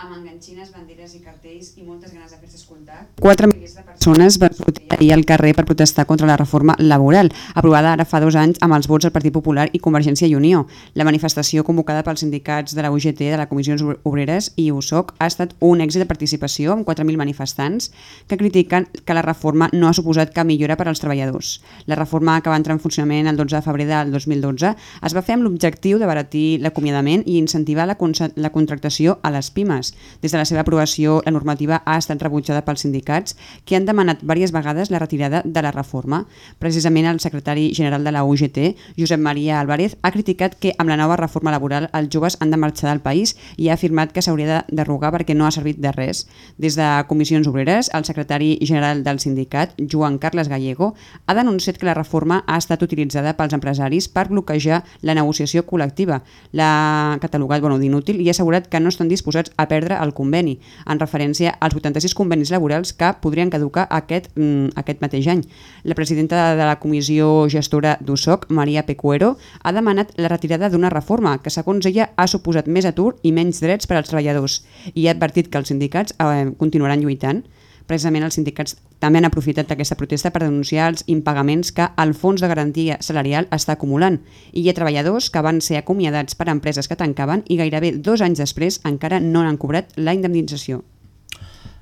Amb enganxines, banderes i cartells i moltes ganes de fer-se escoltar. Quatre milers de persones van sortir ahir al carrer per protestar contra la reforma laboral, aprovada ara fa dos anys amb els vots del Partit Popular i Convergència i Unió. La manifestació convocada pels sindicats de la UGT, de la Comissions Obreres i USOC ha estat un èxit de participació amb 4.000 manifestants que critiquen que la reforma no ha suposat cap millora per als treballadors. La reforma que va entrar en funcionament el 12 de febrer del 2012 es va fer amb l'objectiu de baratir l'acomiadament i incentivar la, la contractació a les pimes. Des de la seva aprovació, la normativa ha estat rebutjada pels sindicats, que han demanat diverses vegades la retirada de la reforma. Precisament el secretari general de la UGT, Josep Maria Álvarez, ha criticat que amb la nova reforma laboral els joves han de marxar del país i ha afirmat que s'hauria de derogar perquè no ha servit de res. Des de Comissions Obreres, el secretari general del sindicat, Joan Carles Gallego, ha denunciat que la reforma ha estat utilitzada pels empresaris per bloquejar la negociació col·lectiva. L'ha catalogat bueno, d'inútil i ha assegurat que no estan disposats a perdre perdre el conveni, en referència als 86 convenis laborals que podrien caducar aquest, mm, aquest mateix any. La presidenta de la comissió gestora d'USOC, Maria Pecuero, ha demanat la retirada d'una reforma que, segons ella, ha suposat més atur i menys drets per als treballadors i ha advertit que els sindicats eh, continuaran lluitant. Precisament els sindicats també han aprofitat aquesta protesta per denunciar els impagaments que el Fons de Garantia Salarial està acumulant i hi ha treballadors que van ser acomiadats per empreses que tancaven i gairebé dos anys després encara no han cobrat la indemnització.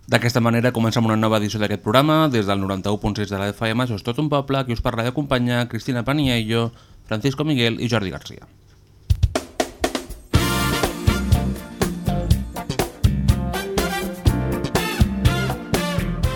D'aquesta manera comencem una nova edició d'aquest programa. Des del 91.6 de la FM, això és tot un poble, qui us parla d'acompanyar Cristina Paniello, Francisco Miguel i Jordi Garcia.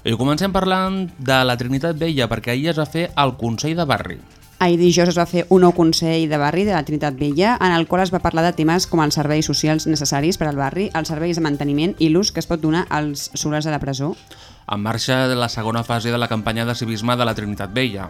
I comencem parlant de la Trinitat Vella, perquè ahir es va fer el Consell de Barri. Ahir dijous es va fer un nou Consell de Barri de la Trinitat Vella, en el qual es va parlar de temes com els serveis socials necessaris per al barri, els serveis de manteniment i l'ús que es pot donar als solars de la presó. En marxa la segona fase de la campanya de civisme de la Trinitat Vella.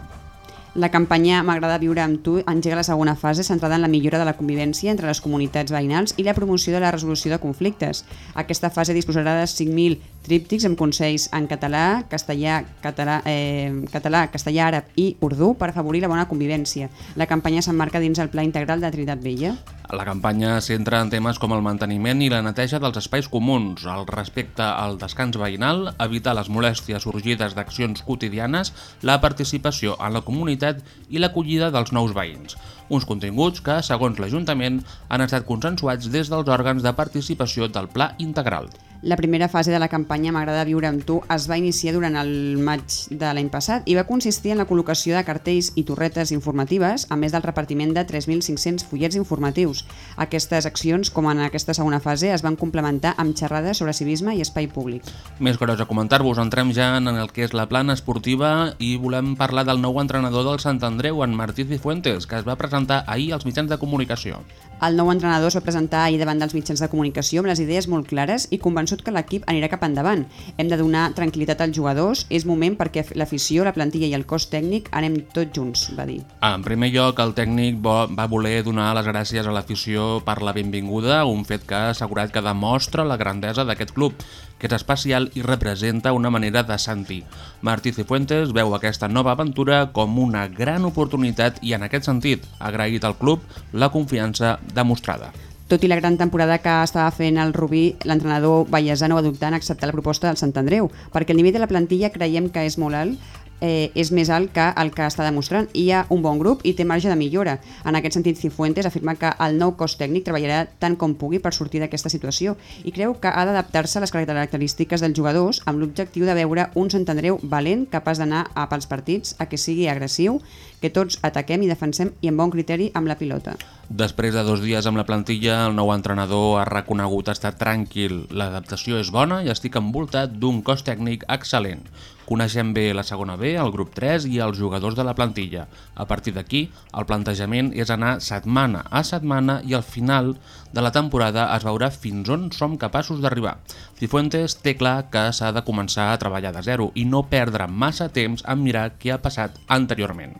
La campanya M'agrada viure amb tu engega la segona fase centrada en la millora de la convivència entre les comunitats veïnals i la promoció de la resolució de conflictes. Aquesta fase disposarà de 5.000 tríptics amb consells en català, castellà, català, eh, català, castellà, àrab i urdú per afavorir la bona convivència. La campanya s'emmarca dins el Pla Integral de Trinitat Vella. La campanya centra en temes com el manteniment i la neteja dels espais comuns, el respecte al descans veïnal, evitar les molèsties sorgides d'accions quotidianes, la participació en la comunitat i l'acollida dels nous veïns. Uns continguts que, segons l'Ajuntament, han estat consensuats des dels òrgans de participació del Pla Integral. La primera fase de la campanya M'agrada viure amb tu es va iniciar durant el maig de l'any passat i va consistir en la col·locació de cartells i torretes informatives, a més del repartiment de 3.500 fullets informatius. Aquestes accions, com en aquesta segona fase, es van complementar amb xerrades sobre civisme i espai públic. Més coses a comentar-vos, entrem ja en el que és la plana esportiva i volem parlar del nou entrenador del Sant Andreu, en Martí Cifuentes, que es va presentar ahir als mitjans de comunicació. El nou entrenador es va presentar ahir davant dels mitjans de comunicació amb les idees molt clares i convençut que l'equip anirà cap endavant. Hem de donar tranquil·litat als jugadors, és moment perquè l'afició, la plantilla i el cos tècnic anem tots junts, va dir. En primer lloc, el tècnic va voler donar les gràcies a l'afició per la benvinguda, un fet que ha assegurat que demostra la grandesa d'aquest club, que és especial i representa una manera de sentir. Martí Cifuentes veu aquesta nova aventura com una gran oportunitat i en aquest sentit ha agraït al club la confiança demostrada. Tot i la gran temporada que estava fent el Rubí, l'entrenador Vallèsà no va dubtar en acceptar la proposta del Sant Andreu, perquè el nivell de la plantilla creiem que és molt alt eh, és més alt que el que està demostrant. Hi ha un bon grup i té marge de millora. En aquest sentit, Cifuentes afirma que el nou cos tècnic treballarà tant com pugui per sortir d'aquesta situació i creu que ha d'adaptar-se a les característiques dels jugadors amb l'objectiu de veure un Sant Andreu valent, capaç d'anar a pels partits, a que sigui agressiu, que tots ataquem i defensem i amb bon criteri amb la pilota. Després de dos dies amb la plantilla, el nou entrenador ha reconegut estar tranquil. L'adaptació és bona i estic envoltat d'un cos tècnic excel·lent. Coneixem bé la segona B, el grup 3 i els jugadors de la plantilla. A partir d'aquí, el plantejament és anar setmana a setmana i al final de la temporada es veurà fins on som capaços d'arribar. Cifuentes té clar que s'ha de començar a treballar de zero i no perdre massa temps en mirar què ha passat anteriorment.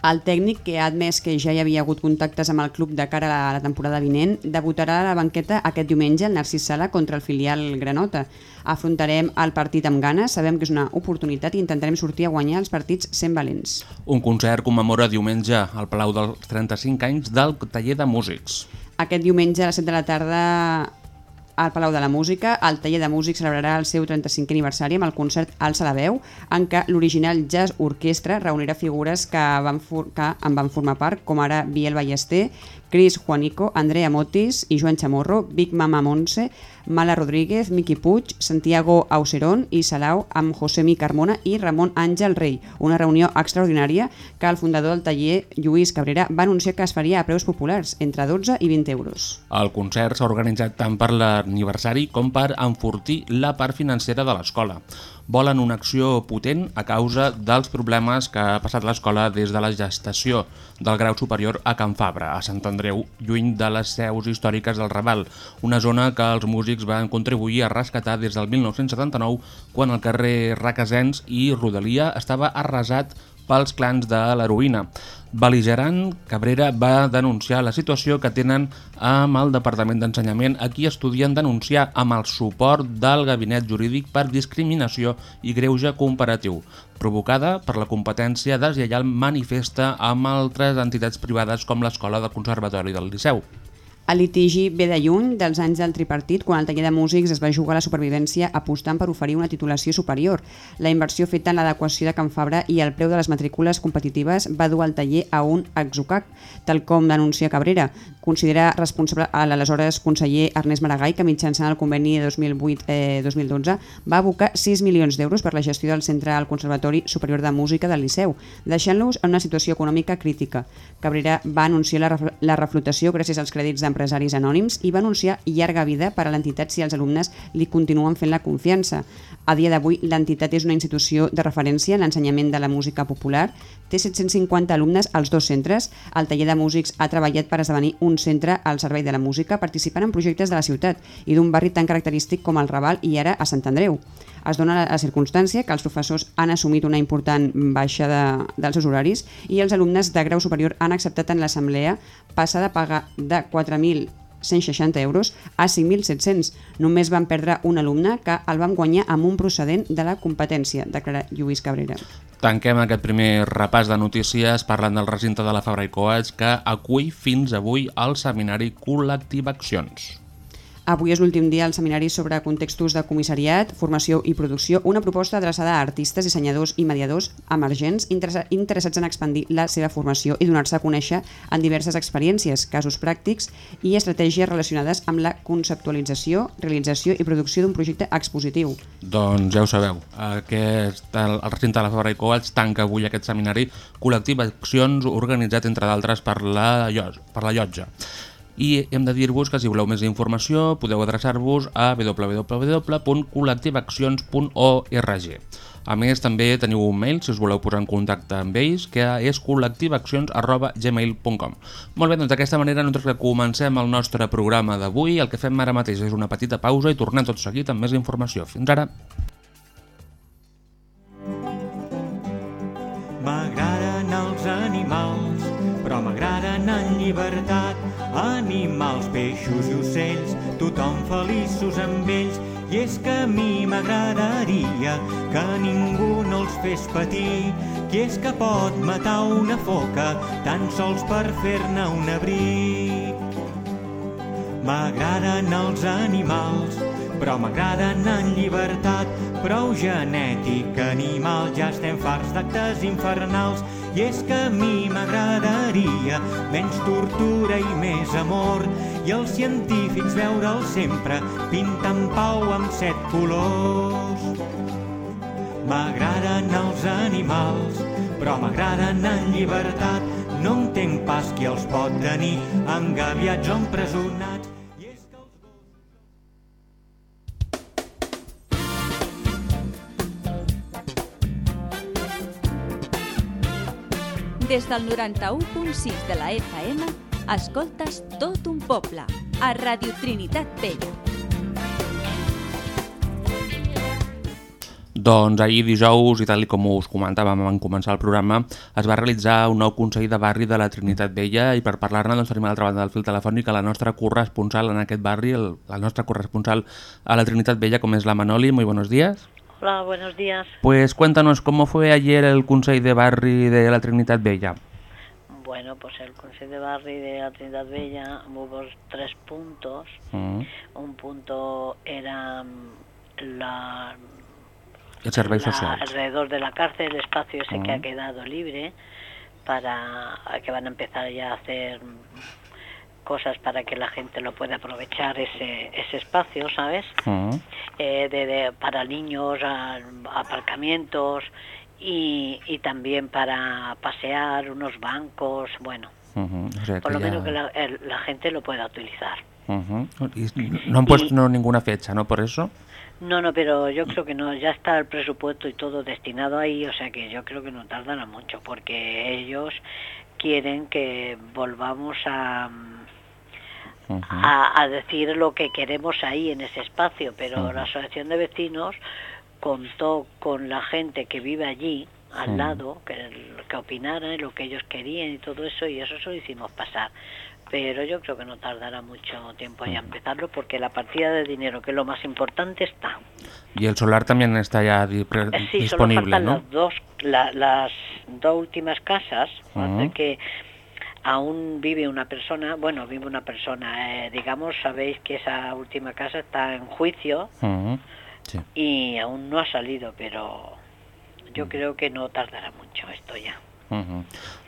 El tècnic, que ha admès que ja hi havia hagut contactes amb el club de cara a la temporada vinent, debutarà a la banqueta aquest diumenge al Narcís Sala contra el filial Granota. Afrontarem el partit amb ganes, sabem que és una oportunitat i intentarem sortir a guanyar els partits sent valents. Un concert commemora diumenge al Palau dels 35 anys del taller de músics. Aquest diumenge a les 7 de la tarda al Palau de la Música, el taller de músics celebrarà el seu 35è aniversari amb el concert Alça la veu, en què l'original Jazz Orquestra reunirà figures que, van que en van formar part, com ara Biel Ballester, Cris Juanico, Andrea Motis i Joan Chamorro, Big Mama Montse, Mala Rodríguez, Miqui Puig, Santiago Auserón i Salau amb José Mi Carmona i Ramon Àngel Rey. Una reunió extraordinària que el fundador del taller, Lluís Cabrera, va anunciar que es faria a preus populars, entre 12 i 20 euros. El concert s'ha organitzat tant per l'aniversari com per enfortir la part financera de l'escola volen una acció potent a causa dels problemes que ha passat l'escola des de la gestació del grau superior a Can Fabra, a Sant Andreu, lluny de les seus històriques del Raval, una zona que els músics van contribuir a rescatar des del 1979 quan el carrer Racasens i Rodalia estava arrasat pels clans de l'heroïna. Beligerant Cabrera va denunciar la situació que tenen amb el Departament d'Ensenyament a qui estudien denunciar amb el suport del Gabinet Jurídic per discriminació i greuge comparatiu, provocada per la competència deslleial manifesta amb altres entitats privades com l'Escola del Conservatori del Liceu. El litigi ve de lluny dels anys del tripartit quan el taller de músics es va jugar a la supervivència apostant per oferir una titulació superior. La inversió feta en l'adequació de Can Fabra i el preu de les matrícules competitives va dur el taller a un exocac, tal com denuncia Cabrera. Considera responsable l'aleshores conseller Ernest Maragall que mitjançant el conveni de 2008-2012 eh, va abocar 6 milions d'euros per la gestió del centre al Conservatori Superior de Música del Liceu, deixant-los en una situació econòmica crítica. Cabrera va anunciar la, la reflotació gràcies als crèdits d'empresa empresaris anònims i va anunciar llarga vida per a l'entitat si els alumnes li continuen fent la confiança. A dia d'avui, l'entitat és una institució de referència en l'ensenyament de la música popular, té 750 alumnes als dos centres, el taller de músics ha treballat per esdevenir un centre al servei de la música participant en projectes de la ciutat i d'un barri tan característic com el Raval i ara a Sant Andreu. Es dona la circumstància que els professors han assumit una important baixa de, dels seus horaris i els alumnes de grau superior han acceptat en l'assemblea passar de pagar de 4.160 euros a 5.700. Només van perdre un alumne que el vam guanyar amb un procedent de la competència, declara Lluís Cabrera. Tanquem aquest primer repàs de notícies parlant del recinte de la Fabra i Coats que acull fins avui el seminari Col·lectiva Accions. Avui és l'últim dia al seminari sobre contextos de comissariat, formació i producció, una proposta adreçada a artistes, dissenyadors i mediadors emergents interessats en expandir la seva formació i donar-se a conèixer en diverses experiències, casos pràctics i estratègies relacionades amb la conceptualització, realització i producció d'un projecte expositiu. Doncs ja ho sabeu, aquest, el, el recinte de la Fabra i Coats tanca avui aquest seminari col·lectiu d'accions organitzat entre d'altres per, la, per la llotja i hem de dir-vos que si voleu més informació podeu adreçar-vos a www.col·lectivaccions.org. A més, també teniu un mail si us voleu posar en contacte amb ells, que és col·lectivaccions.gmail.com Molt bé, doncs d'aquesta manera nosaltres comencem el nostre programa d'avui, el que fem ara mateix és una petita pausa i tornem tot seguit amb més informació. Fins ara! M'agraden els animals, però m'agraden en llibertat animals, peixos i ocells, tothom feliços amb ells. I és que a mi m'agradaria que ningú no els fes patir, qui és que pot matar una foca tan sols per fer-ne un abric. M'agraden els animals, però m'agraden en llibertat. Prou genètica animal, ja estem farts d'actes infernals, i és que a mi m'agradaria menys tortura i més amor, i els científics veure'l sempre pintant pau amb set colors. M'agraden els animals, però m'agraden en llibertat. No entenc pas qui els pot tenir engaviats o empresonats. Des del 91.6 de la FM, escoltes tot un poble, a Radio Trinitat Vella. Doncs ahir dijous, i tal com us comentàvem en començar el programa, es va realitzar un nou Consell de Barri de la Trinitat Vella i per parlar-ne doncs, tenim a l'altra banda del fil telefònic a la nostra corresponsal en aquest barri, el, la nostra corresponsal a la Trinitat Vella, com és la Manoli. Muy buenos días. Hola, buenos días. Pues cuéntanos cómo fue ayer el Consell de Barri de la Trinitat Vella. Bueno, pues el Consejo de Barri de la Trinidad Bella hubo tres puntos. Mm. Un punto era mm, la, la- alrededor de la cárcel, el espacio ese que Mm. ha quedado libre para que van a empezar ya a hacer mm, cosas para que la gente lo pueda aprovechar ese, ese espacio, ¿sabes? Mm. eh, de, de- para niños, a- aparcamientos y, y también para pasear, unos bancos, bueno, Ujú, o sea por lo ya- menos que la, el- la gente lo pueda utilizar. Y no han puesto no, ninguna fecha, ¿no? Por eso. No, no, pero yo creo que no, ya está el presupuesto y todo destinado ahí, o sea que yo creo que no tardará mucho, porque ellos quieren que volvamos a, A, a decir lo que queremos ahí en ese espacio, pero la asociación de vecinos contó con la gente que vive allí al lado, que, que opinaran lo que ellos querían y todo eso, y eso se lo hicimos pasar. Pero yo creo que no tardará mucho tiempo ya empezarlo, porque la partida de dinero, que es lo más importante, está. Y el solar también está ya di- Eh, Sí, solo disponible, faltan ¿no? las dos, la- las dos últimas casas, hace que aún vive una persona, bueno, vive una persona, eh, digamos, sabéis que esa última casa está en juicio. Sí. y aún no ha salido, pero yo creo que no tardará mucho esto ya.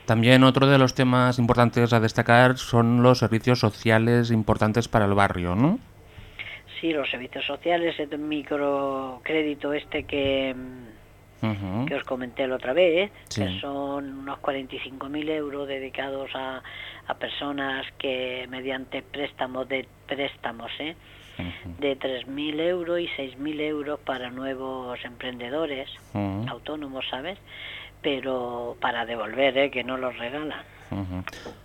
También otro de los temas importantes a destacar son los servicios sociales importantes para el barrio, ¿no? Sí, los servicios sociales, el microcrédito este que, que os comenté la otra vez, Sí. que son unos 45.000 euros dedicados a, a personas que mediante préstamos de préstamos, ¿eh? De 3.000 euros y 6.000 euros para nuevos emprendedores autónomos, ¿sabes? Pero para devolver, ¿eh? que no los regalan.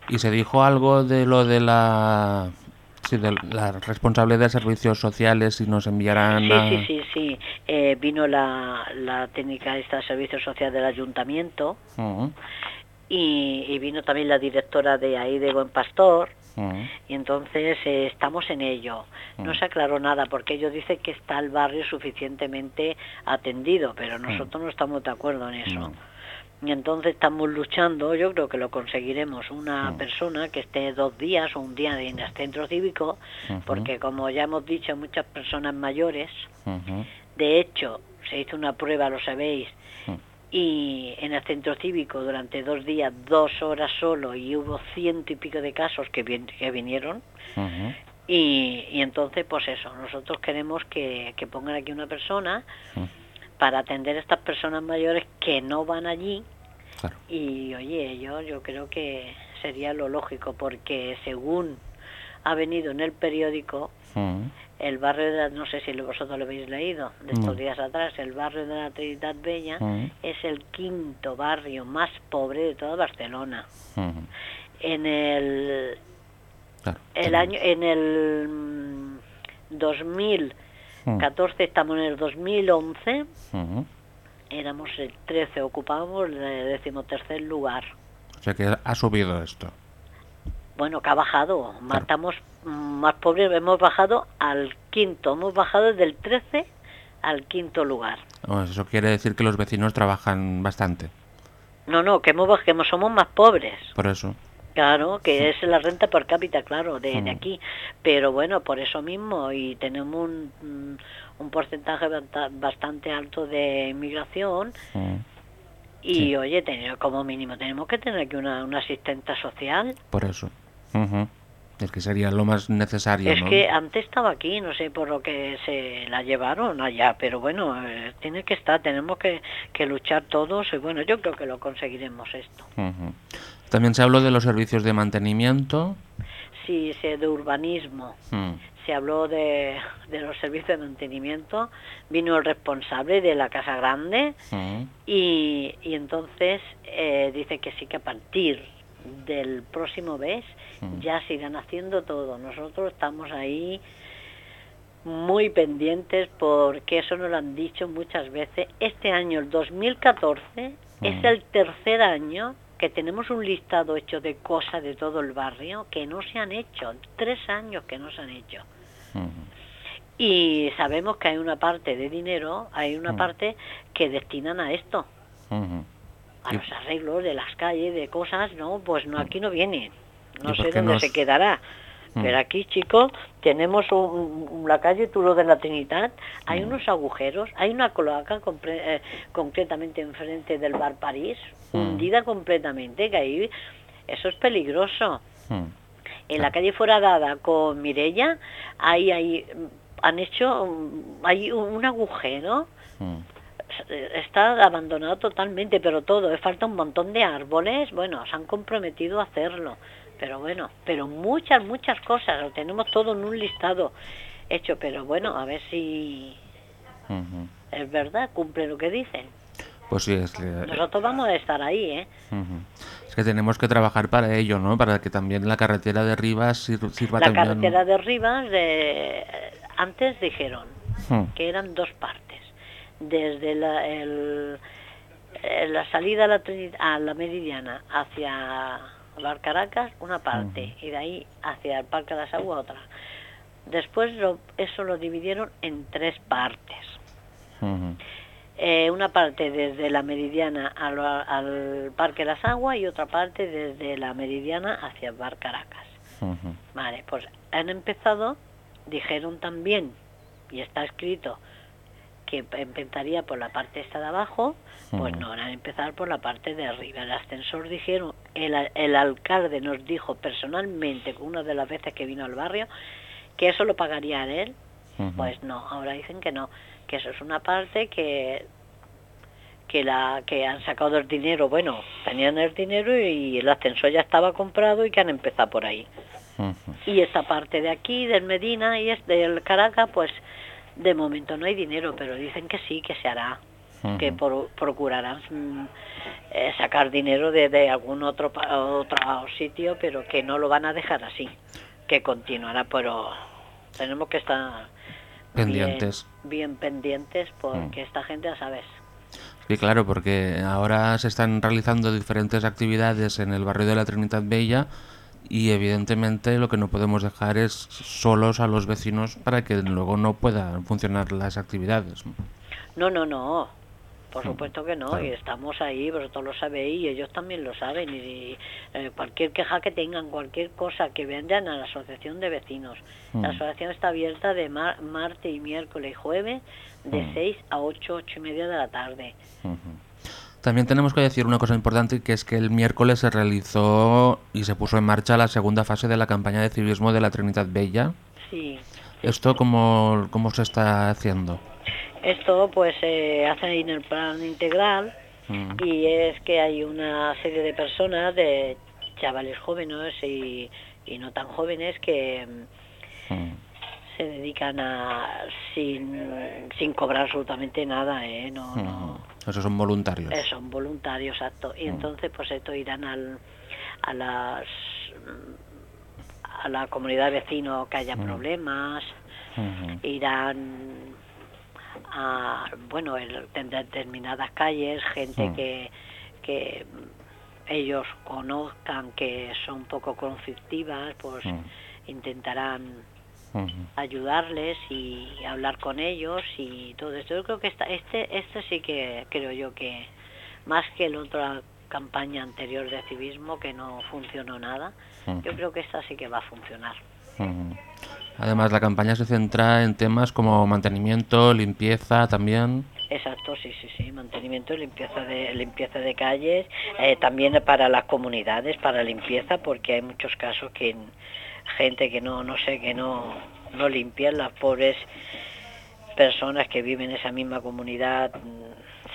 Y se dijo algo de lo de la, sí, de la responsable de servicios sociales si nos enviarán Sí, a- sí, sí, sí. Eh, vino la, la técnica esta de servicio social del ayuntamiento y, y vino también la directora de ahí de Buen Pastor y entonces eh, estamos en ello. No se aclaró nada porque ellos dicen que está el barrio suficientemente atendido, pero nosotros no estamos de acuerdo en eso. No. Y entonces estamos luchando, yo creo que lo conseguiremos, una Mm. persona que esté dos días o un día en el centro cívico, porque como ya hemos dicho, muchas personas mayores, de hecho, se hizo una prueba, lo sabéis, Mm. y en el centro cívico durante dos días, dos horas solo, y hubo ciento y pico de casos que, vin- que vinieron, y, y entonces, pues eso, nosotros queremos que, que pongan aquí una persona Mm. Para atender a estas personas mayores que no van allí, Claro. y oye, yo, yo creo que sería lo lógico, porque según ha venido en el periódico, Ujú. el barrio de la, no sé si vosotros lo habéis leído, de estos No. días atrás, el barrio de la Trinidad Bella Ujú. es el quinto barrio más pobre de toda Barcelona. Ujú. En el, Claro. el año, en el mm, 2014 estamos en el 2011, Ujú. éramos el 13, ocupábamos el decimotercer lugar. O sea que ha subido esto. Bueno, que ha bajado, matamos mm, más pobres, hemos bajado al quinto, hemos bajado del 13 al quinto lugar. Eso quiere decir que los vecinos trabajan bastante. No, no, que, hemos, que somos más pobres. Por eso. Claro, que es la renta per cápita, claro, de, de Mm. aquí. Pero bueno, por eso mismo, y tenemos un, mm, un porcentaje basta- bastante alto de inmigración, y oye, tener, como mínimo tenemos que tener aquí una, una asistenta social. Por eso. Ujú. Es que sería lo más necesario, Es ¿no? que antes estaba aquí, no sé por lo que se la llevaron allá, pero bueno, eh, tiene que estar, tenemos que, que luchar todos, y bueno, yo creo que lo conseguiremos esto. También se habló de los servicios de mantenimiento. Sí, se de urbanismo. Mm. se habló de, de los servicios de mantenimiento, vino el responsable de la Casa Grande Mm. y, y entonces eh, dice que sí que a partir del próximo mes Mm. ya se irán haciendo todo. Nosotros estamos ahí muy pendientes porque eso nos lo han dicho muchas veces. Este año, el 2014, es el tercer año que tenemos un listado hecho de cosas de todo el barrio que no se han hecho. Tres años que no se han hecho. Y sabemos que hay una parte de dinero, hay una parte que destinan a esto, a los arreglos de las calles, de cosas, no, pues no, aquí no viene. No ¿Y por sé dónde no se quedará. Mm. Pero aquí, chicos, tenemos un- la calle Turo de la Trinidad, hay Mm. unos agujeros, hay una cloaca compre- eh, concretamente enfrente del bar París, Mm. hundida completamente, que ahí eso es peligroso. En la calle Fuera Dada con Mirella, ahí, ahí han hecho hay un, un agujero, está abandonado totalmente, pero todo, le falta un montón de árboles, bueno, se han comprometido a hacerlo, pero bueno, pero muchas, muchas cosas, lo tenemos todo en un listado hecho, pero bueno, a ver si es verdad, cumple lo que dicen. Pues sí, es que, Nosotros vamos a estar ahí, ¿eh? es que tenemos que trabajar para ello, ¿no? Para que también la carretera de Rivas sir- sirva La también... carretera de Rivas, de, antes dijeron Mm. que eran dos partes. Desde la, el- eh, la salida a la, a la Meridiana hacia Bar Caracas, una parte, y de ahí hacia el Parque de las Aguas otra. Después lo- eso lo dividieron en tres partes. Eh, una parte desde la Meridiana al, al Parque de las Aguas y otra parte desde la Meridiana hacia Bar Caracas. Vale, pues han empezado, dijeron también, y está escrito, que empezaría por la parte esta de abajo, pues no, van a empezar por la parte de arriba. El ascensor dijeron, el, el alcalde nos dijo personalmente, una de las veces que vino al barrio, que eso lo pagaría él. Pues no, ahora dicen que no, que eso es una parte que que la que han sacado el dinero, bueno, tenían el dinero y el ascensor ya estaba comprado y que han empezado por ahí. Y esta parte de aquí, del Medina y es del Caracas, pues de momento no hay dinero, pero dicen que sí, que se hará, que por- procurarán mm, eh, sacar dinero de, de algún otro, otro sitio, pero que no lo van a dejar así, que continuará, pero tenemos que estar Pendientes. bien, bien pendientes porque Mm. esta gente, ya sabes, Sí, claro, porque ahora se están realizando diferentes actividades en el barrio de la Trinidad Bella y evidentemente lo que no podemos dejar es solos a los vecinos para que luego no puedan funcionar las actividades. No, no, no. Por supuesto que no, claro. y estamos ahí, vosotros lo sabéis y ellos también lo saben. Y eh, cualquier queja que tengan, cualquier cosa que vendan a la asociación de vecinos. La Mm. asociación está abierta de mar- martes y miércoles y jueves de Mm. 6 a 8, 8 y media de la tarde. También tenemos que decir una cosa importante que es que el miércoles se realizó y se puso en marcha la segunda fase de la campaña de civismo de la Trinidad Bella. Sí. ¿Esto cómo, cómo se está haciendo? Esto pues se hace en el plan integral Mm. y es que hay una serie de personas, de chavales jóvenes y, y no tan jóvenes que mm, se dedican a sin, sin cobrar absolutamente nada, ¿eh? No, no, Mm. Esos son voluntarios. eh, son voluntarios, exacto. Y entonces pues esto irán al, a las a la comunidad de vecinos que haya problemas, Ujú. irán a bueno en en determinadas calles gente que que ellos conozcan que son poco conflictivas pues intentarán ayudarles y hablar con ellos y todo esto. Yo creo que esta, este este sí que creo yo que más que el otro campaña anterior de civismo que no funcionó nada. Yo creo que esta sí que va a funcionar. Además, la campaña se centra en temas como mantenimiento, limpieza también. Exacto, sí, sí, sí, mantenimiento limpieza de limpieza de calles, eh, también para las comunidades, para limpieza, porque hay muchos casos que en- gente que no, no sé, que no, no limpian, las pobres personas que viven en esa misma comunidad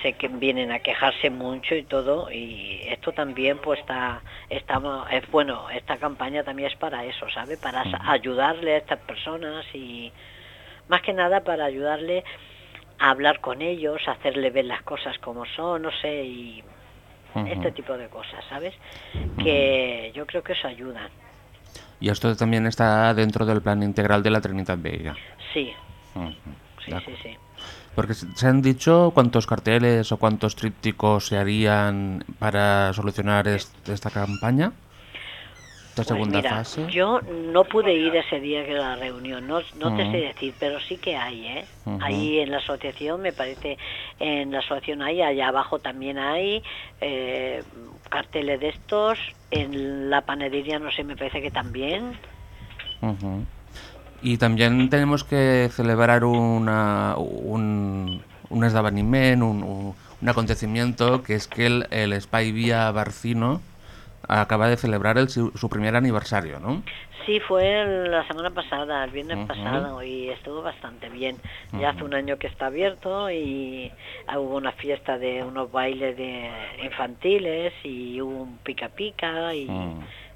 sé que vienen a quejarse mucho y todo y esto también pues está estamos es bueno esta campaña también es para eso sabe para ayudarle a estas personas y más que nada para ayudarle a hablar con ellos hacerle ver las cosas como son no sé y este tipo de cosas sabes que yo creo que eso ayuda. Y esto también está dentro del plan integral de la Trinidad Bella. sí. Sí sí sí Porque se han dicho cuántos carteles o cuántos trípticos se harían para solucionar est- esta campaña. Esta Pues segunda mira, fase. Yo no pude ir ese día que la reunión, no, no te sé decir, pero sí que hay, ¿eh? Ahí en la asociación, me parece, en la asociación hay, allá abajo también hay eh, carteles de estos, en la panadería no sé, me parece que también. Ujú. Y también tenemos que celebrar una, un, un esdeveniment, un, un, un acontecimiento, que es que el, el Spy Vía Barcino acaba de celebrar el, su, su primer aniversario, ¿no? Sí, fue la semana pasada, el viernes pasado, y estuvo bastante bien. Ya hace un año que está abierto y ah, hubo una fiesta de unos bailes de infantiles y hubo un pica pica y.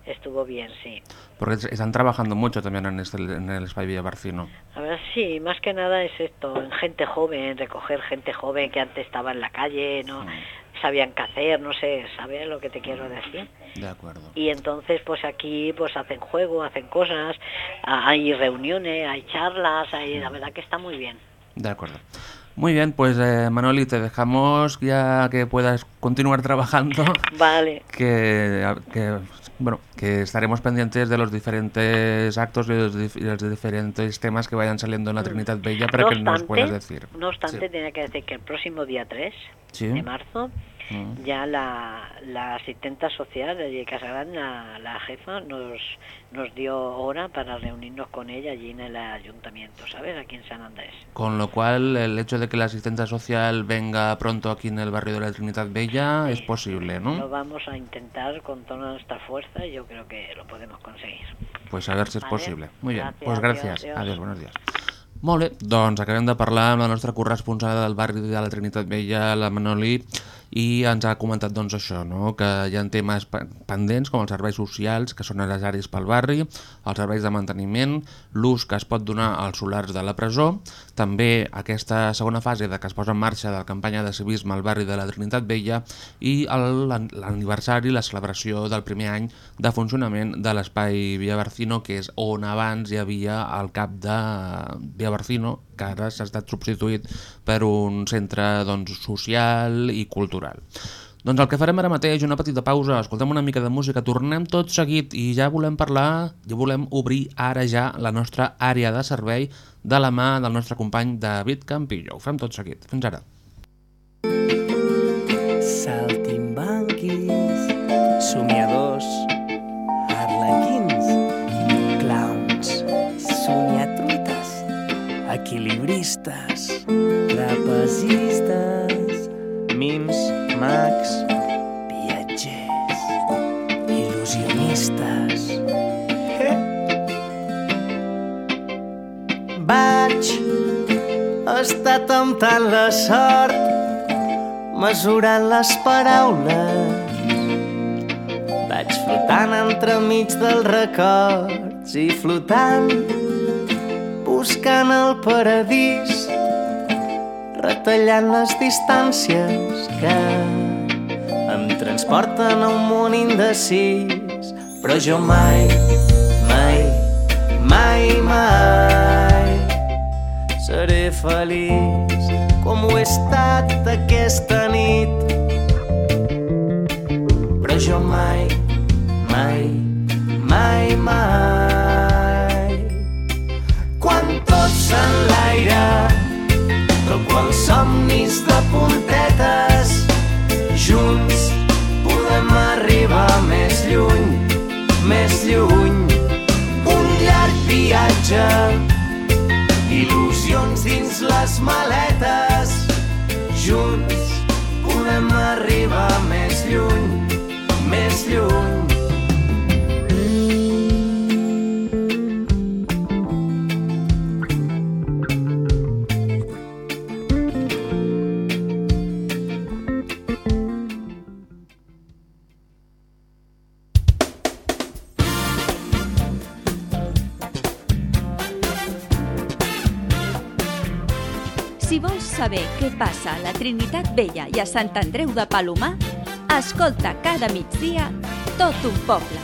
estuvo bien, sí. Porque es- están trabajando mucho también en, este, en el Spy Vía Barcino. A ver, sí, más que nada es esto, en gente joven, recoger gente joven que antes estaba en la calle, no sabían qué hacer, no sé, ¿sabes lo que te quiero decir? De acuerdo. Y entonces, pues aquí, pues hacen juego, hacen cosas, hay reuniones, hay charlas, hay, la verdad que está muy bien. De acuerdo. Muy bien, pues eh, Manoli, te dejamos ya que puedas continuar trabajando. Vale, que, que, bueno, que estaremos pendientes de los diferentes actos y los, dif- los diferentes temas que vayan saliendo en la Trinidad Bella para no que nos obstante, puedas decir. no obstante, Sí. tenía que decir que el próximo día 3 Sí. de marzo, Mm. ya la, la asistenta social de Casagrán, la, la jefa, nos, nos dio hora para reunirnos con ella allí en el ayuntamiento, ¿sabes? Aquí en San Andrés. Con lo cual, el hecho de que la asistente social venga pronto aquí en el barrio de la Trinidad Bella es posible, Lo ¿no? vamos a intentar con toda nuestra fuerza y yo creo que lo podemos conseguir. Pues a ver si es Vale. posible. Muy bien, Gràcies, pues gràcies. adiós, adiós. Adiós, buenos días. Molt bé, doncs acabem de parlar amb la nostra corresponsal del barri de la Trinitat Vella, la Manoli, i ens ha comentat doncs això, no? que hi ha temes pe- pendents com els serveis socials que són necessaris pel barri, els serveis de manteniment, l'ús que es pot donar als solars de la presó, també aquesta segona fase de que es posa en marxa de la campanya de civisme al barri de la Trinitat Vella i l'aniversari, la celebració del primer any de funcionament de l'espai Via Barcino, que és on abans hi havia el cap de Via Barcino, que ara s'ha estat substituït per un centre doncs, social i cultural. Doncs el que farem ara mateix, una petita pausa, escoltem una mica de música, tornem tot seguit i ja volem parlar, ja volem obrir ara ja la nostra àrea de servei de la mà del nostre company David Campillo. Ho fem tot seguit. Fins ara. Equilibristes, trapezistes, mims, mags, viatgers, il·lusionistes. Vaig estar temptant la sort mesurant les paraules. Vaig flotant entremig dels records i flotant, buscant el paradís, retallant les distàncies que em transporten a un món indecis. Però jo mai, mai, mai, mai seré feliç com ho he estat aquesta nit. Però jo mai, puntetes, junts podem arribar més lluny, més lluny. Un llarg viatge, il·lusions dins les maletes, junts podem arribar més lluny, més lluny. Passa a la Trinitat Vella i a Sant Andreu de Palomar, escolta cada migdia tot un poble.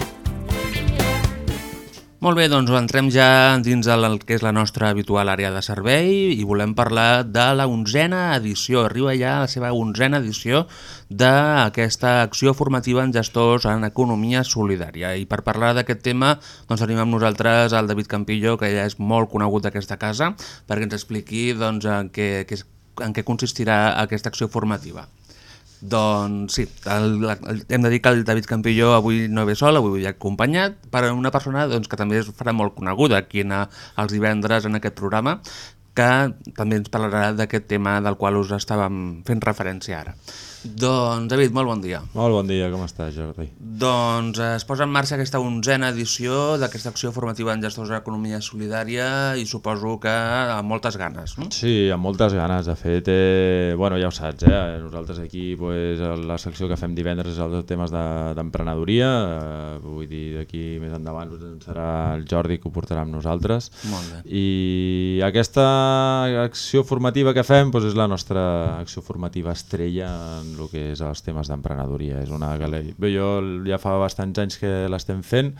Molt bé, doncs entrem ja dins del que és la nostra habitual àrea de servei i volem parlar de la onzena edició. Arriba ja la seva onzena edició d'aquesta acció formativa en gestors en economia solidària. I per parlar d'aquest tema doncs, tenim amb nosaltres el David Campillo, que ja és molt conegut d'aquesta casa, perquè ens expliqui doncs, què, què, en què consistirà aquesta acció formativa. Doncs sí, el, el, hem de dir que el David Campillo avui no ve sol, avui ve acompanyat per una persona doncs, que també es farà molt coneguda aquí en, els divendres en aquest programa, que també ens parlarà d'aquest tema del qual us estàvem fent referència ara. Doncs, David, molt bon dia. Molt bon dia, com estàs, Jordi? Doncs eh, es posa en marxa aquesta onzena edició d'aquesta acció formativa en gestors d'economia solidària i suposo que amb moltes ganes, no? Sí, amb moltes ganes. De fet, eh, bueno, ja ho saps, eh? nosaltres aquí pues, la secció que fem divendres és els temes d'emprenedoria, de, eh, vull dir, d'aquí més endavant serà el Jordi que ho portarà amb nosaltres. Molt bé. I aquesta acció formativa que fem pues, és la nostra acció formativa estrella en el que és els temes d'emprenedoria. És una galeria. Bé, jo ja fa bastants anys que l'estem fent,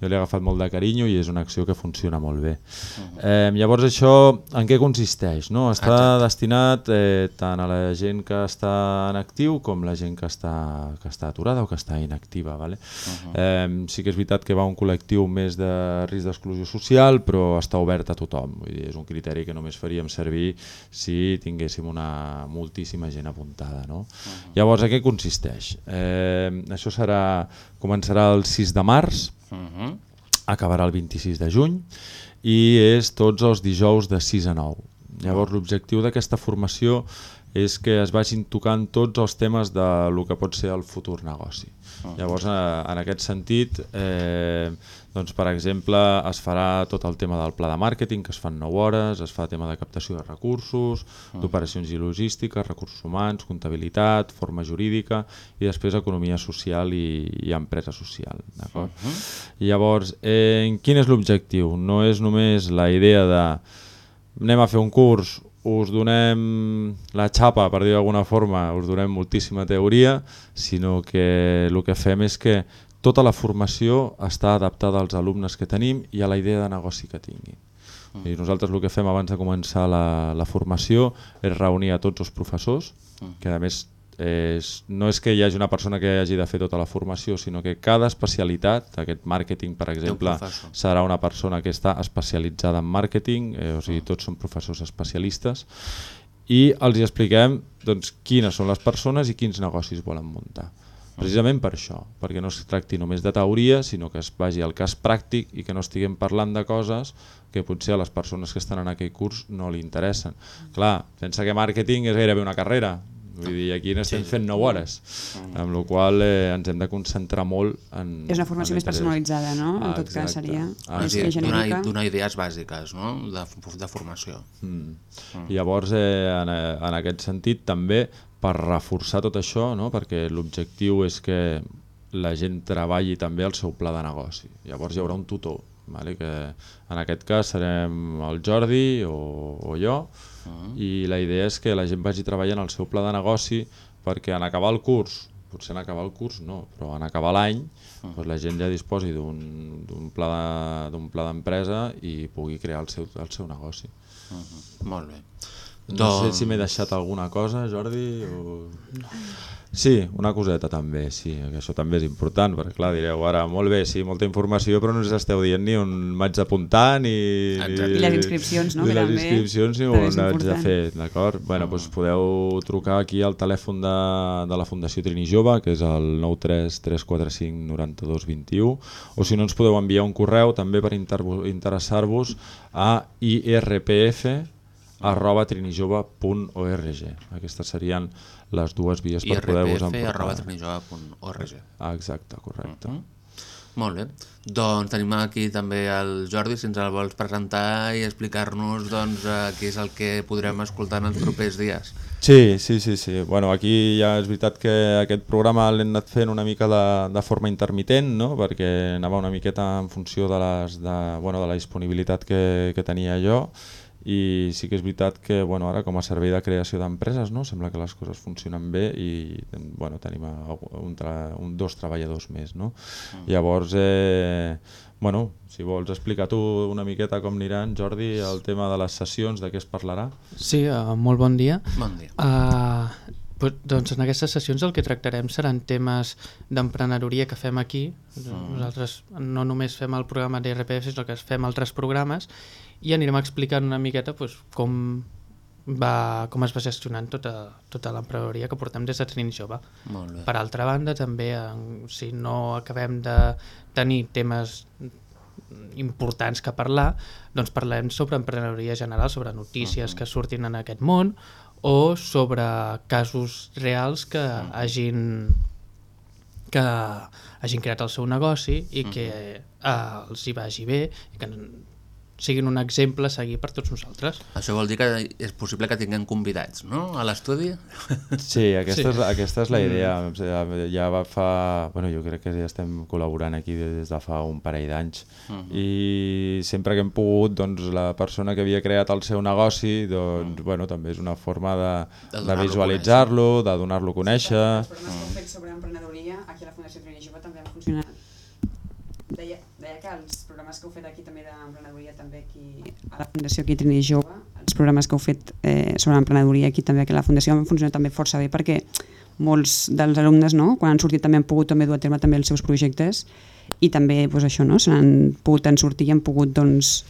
jo l'he agafat molt de carinyo i és una acció que funciona molt bé. Uh -huh. eh, llavors això en què consisteix? No? Està Exacte. destinat eh, tant a la gent que està en actiu com la gent que està, que està aturada o que està inactiva. Vale? Uh -huh. eh, sí que és veritat que va un col·lectiu més de risc d'exclusió social però està obert a tothom. Vull dir, és un criteri que només faríem servir si tinguéssim una moltíssima gent apuntada. No? Uh. Llavors, a què consisteix? Eh, això serà començarà el 6 de març, uh -huh. acabarà el 26 de juny i és tots els dijous de 6 a 9. Llavors l'objectiu d'aquesta formació és que es vagin tocant tots els temes de lo que pot ser el futur negoci. Uh -huh. Llavors, en aquest sentit, eh, doncs, per exemple, es farà tot el tema del pla de màrqueting, que es fan 9 hores, es fa tema de captació de recursos, -huh. d'operacions i logística, recursos humans, comptabilitat, forma jurídica i després economia social i, i empresa social. Uh -huh. Llavors, eh, quin és l'objectiu? No és només la idea de anem a fer un curs, us donem la xapa, per dir d'alguna forma, us donem moltíssima teoria, sinó que el que fem és que tota la formació està adaptada als alumnes que tenim i a la idea de negoci que tinguin. Mm. I nosaltres el que fem abans de començar la, la formació és reunir a tots els professors, mm. que a més és, no és que hi hagi una persona que hagi de fer tota la formació, sinó que cada especialitat, aquest màrqueting per exemple, serà una persona que està especialitzada en màrqueting, eh, o sigui, tots són professors especialistes, i els hi expliquem doncs, quines són les persones i quins negocis volen muntar. Precisament per això, perquè no es tracti només de teoria, sinó que es vagi al cas pràctic i que no estiguem parlant de coses que potser a les persones que estan en aquell curs no li interessen. Clar, pensa que màrqueting és gairebé una carrera, Vull dir, aquí n'estem sí. fent 9 hores, amb la qual eh, ens hem de concentrar molt en... És una formació més personalitzada, no? En ah, tot cas seria ah, sí, donar, donar idees bàsiques no? de, de formació. Mm. Mm. Llavors, eh, en, en aquest sentit, també per reforçar tot això, no? perquè l'objectiu és que la gent treballi també el seu pla de negoci. Llavors hi haurà un tutor, vale? que en aquest cas serem el Jordi o, o jo, uh -huh. i la idea és que la gent vagi treballant el seu pla de negoci perquè en acabar el curs, potser en acabar el curs no, però en acabar l'any uh -huh. doncs la gent ja disposi d'un pla d'empresa de, i pugui crear el seu, el seu negoci. Uh -huh. Molt bé. No doncs... sé si m'he deixat alguna cosa, Jordi. O... Sí, una coseta també, sí, que això també és important, perquè clar, direu ara, molt bé, sí, molta informació, però no us esteu dient ni on m'haig d'apuntar, ni, ni... I les inscripcions, no? Ni les inscripcions, ni on haig de fer, d'acord? Bueno, doncs podeu trucar aquí al telèfon de, de la Fundació Trini Jove, que és el 93 345 92 21, o si no ens podeu enviar un correu també per interessar-vos a irpf arroba trinijove.org. Aquestes serien les dues vies per poder-vos emportar. arroba trinijove.org. Exacte, correcte. Mhm. Molt bé. Doncs tenim aquí també el Jordi, si ens el vols presentar i explicar-nos doncs, eh, què és el que podrem escoltar en els propers dies. Sí, sí, sí, sí. Bueno, aquí ja és veritat que aquest programa l'hem anat fent una mica de, de forma intermitent, no? perquè anava una miqueta en funció de, les, de, bueno, de la disponibilitat que, que tenia jo i sí que és veritat que bueno, ara com a servei de creació d'empreses no? sembla que les coses funcionen bé i bueno, tenim un, un, dos treballadors més. No? Mm. Llavors, eh, bueno, si vols explicar tu una miqueta com aniran, Jordi, el tema de les sessions, de què es parlarà? Sí, uh, molt bon dia. Bon dia. Uh, pues, doncs en aquestes sessions el que tractarem seran temes d'emprenedoria que fem aquí. Mm. Nosaltres no només fem el programa d'IRPF, sinó que fem altres programes i anirem explicant una miqueta pues, com, va, com es va gestionant tota, tota l'emprenedoria que portem des de Trini Jove. Molt bé. Per altra banda, també, en, si no acabem de tenir temes importants que parlar, doncs parlem sobre emprenedoria general, sobre notícies uh -huh. que surtin en aquest món o sobre casos reals que uh -huh. hagin que hagin creat el seu negoci i que eh, els hi vagi bé i que siguin un exemple a seguir per tots nosaltres. Això vol dir que és possible que tinguem convidats, no?, a l'estudi? Sí, aquesta, Sí. És, aquesta és la Mm. idea. Ja va fa... Bueno, jo crec que ja estem col·laborant aquí des de fa un parell d'anys. Mhm. I sempre que hem pogut, doncs, la persona que havia creat el seu negoci, doncs, Mm. bueno, també és una forma de, De de, visualitzar-lo, de donar-lo a conèixer. Els programes que heu fet sobre emprenedoria aquí a la Fundació Trini Jove també han funcionat. Deia, deia que els programes que heu fet aquí també d'emprenedoria també aquí a la Fundació aquí a Trini Jove, els programes que heu fet eh, sobre emprenedoria aquí també a la Fundació han funcionat també força bé perquè molts dels alumnes no, quan han sortit també han pogut també dur a terme també els seus projectes i també doncs, això no, se n'han pogut en sortir i han pogut doncs,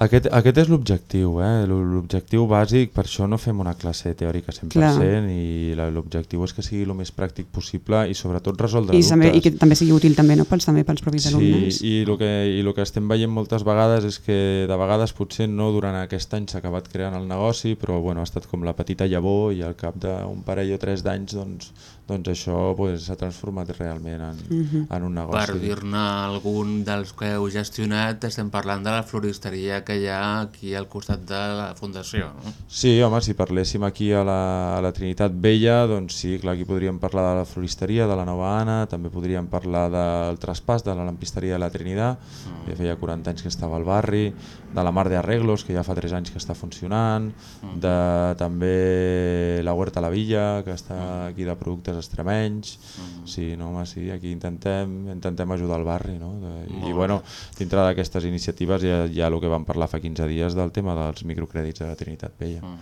Aquest, aquest és l'objectiu, eh? l'objectiu bàsic, per això no fem una classe teòrica 100% Clar. i l'objectiu és que sigui el més pràctic possible i sobretot resoldre i, dubtes. també, i que també sigui útil també no, pels, també pels propis alumnes. Sí, i el que, i el que estem veient moltes vegades és que de vegades potser no durant aquest any s'ha acabat creant el negoci, però bueno, ha estat com la petita llavor i al cap d'un parell o tres d'anys doncs, doncs això pues, s'ha transformat realment en, Mhm. en un negoci. Per dir-ne algun dels que heu gestionat, estem parlant de la floristeria que hi ha aquí al costat de la Fundació, no? Sí, home, si parléssim aquí a la, a la Trinitat Vella, doncs sí, clar, aquí podríem parlar de la floristeria, de la Nova Anna, també podríem parlar del traspàs de la lampisteria de la Trinitat, Mm. que feia 40 anys que estava al barri, de la Mar de Arreglos, que ja fa 3 anys que està funcionant, Mm. de també la Huerta a la Villa, que Mm. està aquí de productes extremenys, sí, no, home, sí, aquí intentem, intentem ajudar el barri, no? De, Molt I bueno, dintre d'aquestes iniciatives hi ha, hi ha el que vam parlar fa 15 dies del tema dels microcrèdits de la Trinitat Vella. Mm.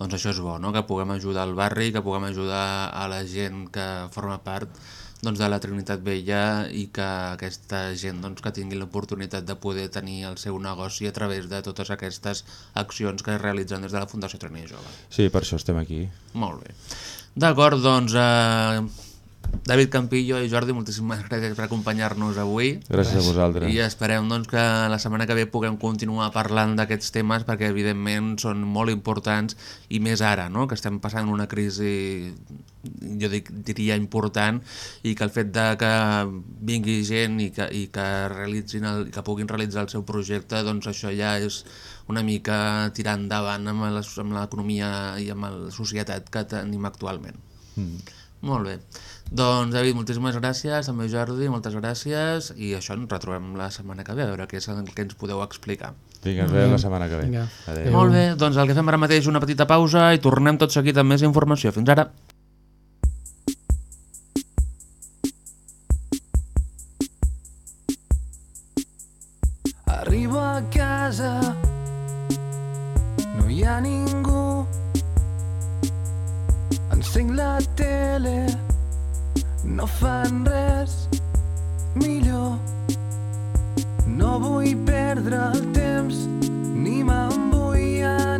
Doncs això és bo, no? que puguem ajudar al barri, que puguem ajudar a la gent que forma part doncs, de la Trinitat Vella i que aquesta gent doncs, que tingui l'oportunitat de poder tenir el seu negoci a través de totes aquestes accions que es realitzen des de la Fundació Trini Jove. Sí, per això estem aquí. Molt bé. D'acord, doncs eh, David Campillo i Jordi, moltíssimes gràcies per acompanyar-nos avui. Gràcies a vosaltres. I esperem doncs, que la setmana que ve puguem continuar parlant d'aquests temes perquè evidentment són molt importants i més ara, no? que estem passant una crisi jo dic, diria important i que el fet de que vingui gent i que, i que, realitzin el, que puguin realitzar el seu projecte doncs això ja és una mica tirar endavant amb l'economia i amb la societat que tenim actualment. Mm. Molt bé. Doncs, David, moltíssimes gràcies, també Jordi, moltes gràcies, i això ens retrobem la setmana que ve, a veure què és el que ens podeu explicar. Vinga, ens veiem la setmana que ve. Vinga. Adéu. Molt bé, doncs el que fem ara mateix una petita pausa i tornem tot seguit amb més informació. Fins ara. Arribo a casa, no hi ha ningú. Encenc la tele, no fan res millor. No vull perdre el temps, ni me'n vull anar